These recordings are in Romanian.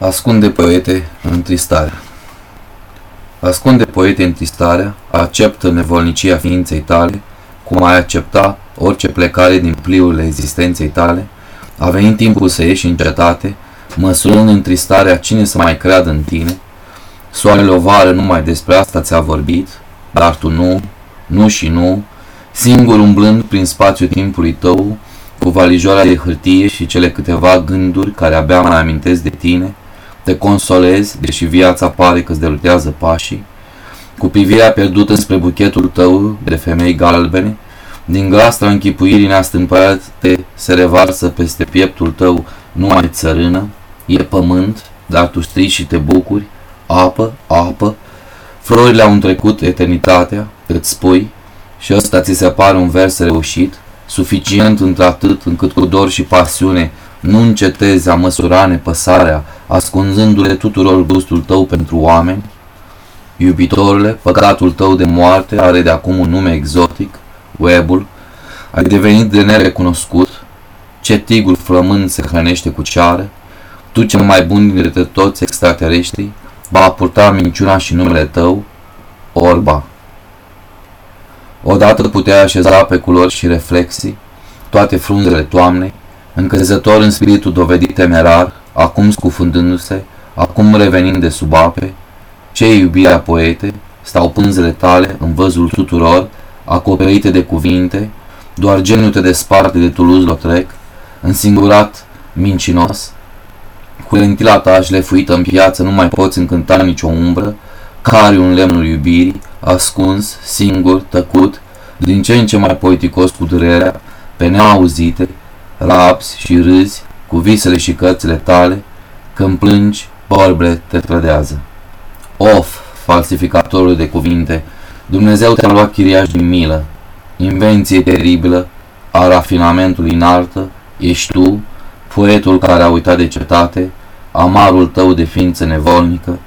Ascunde poete în tristare. Ascunde poete în tristarea, acceptă nevolnicia ființei tale, cum ai accepta orice plecare din pliurile existenței tale, a venit timpul să ieși în cetate, măsurând în tristarea cine să mai creadă în tine, soarele o vară numai despre asta ți-a vorbit, dar tu nu, nu și nu, singur umblând prin spațiul timpului tău, cu valijoara de hârtie și cele câteva gânduri care abia mai amintesc de tine, te consolezi, deși viața pare că îți delutează pașii, cu privirea pierdută spre buchetul tău de femei galbene, din glastra închipuirii neastâmpărate se revarsă peste pieptul tău numai țărână, e pământ, dar tu strici și te bucuri, apă, apă, florile au întrecut eternitatea, îți spui, și ăsta ți se pare un vers reușit, suficient într-atât încât cu dor și pasiune nu încetezi a măsura nepăsarea, ascunzându-le tuturor gustul tău pentru oameni? Iubitorule, păcatul tău de moarte are de acum un nume exotic, webul, ai devenit de nerecunoscut, ce tigul flămând se hrănește cu ceară, tu cel mai bun dintre toți extraterestrii, va purta minciuna și numele tău, Orba. Odată putea așeza pe culori și reflexii toate frunzele toamnei, încrezător în spiritul dovedit temerar, acum scufundându-se, acum revenind de sub ape, ce iubirea poete, stau pânzele tale în văzul tuturor, acoperite de cuvinte, doar genul te desparte de Toulouse-Lautrec, însingurat, mincinos, cu lentila ta șlefuită în piață nu mai poți încânta nicio umbră, cari un lemnul iubirii, ascuns, singur, tăcut, din ce în ce mai poeticos cu durerea, pe neauzite, rapsi și râzi, cu visele și cărțile tale, când plângi, bărbre te trădează. Of, falsificatorul de cuvinte, Dumnezeu te-a luat chiriaș din milă, invenție teribilă a rafinamentului în artă, ești tu, poetul care a uitat de cetate, amarul tău de ființă nevolnică,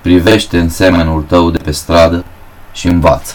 privește în semenul tău de pe stradă și învață.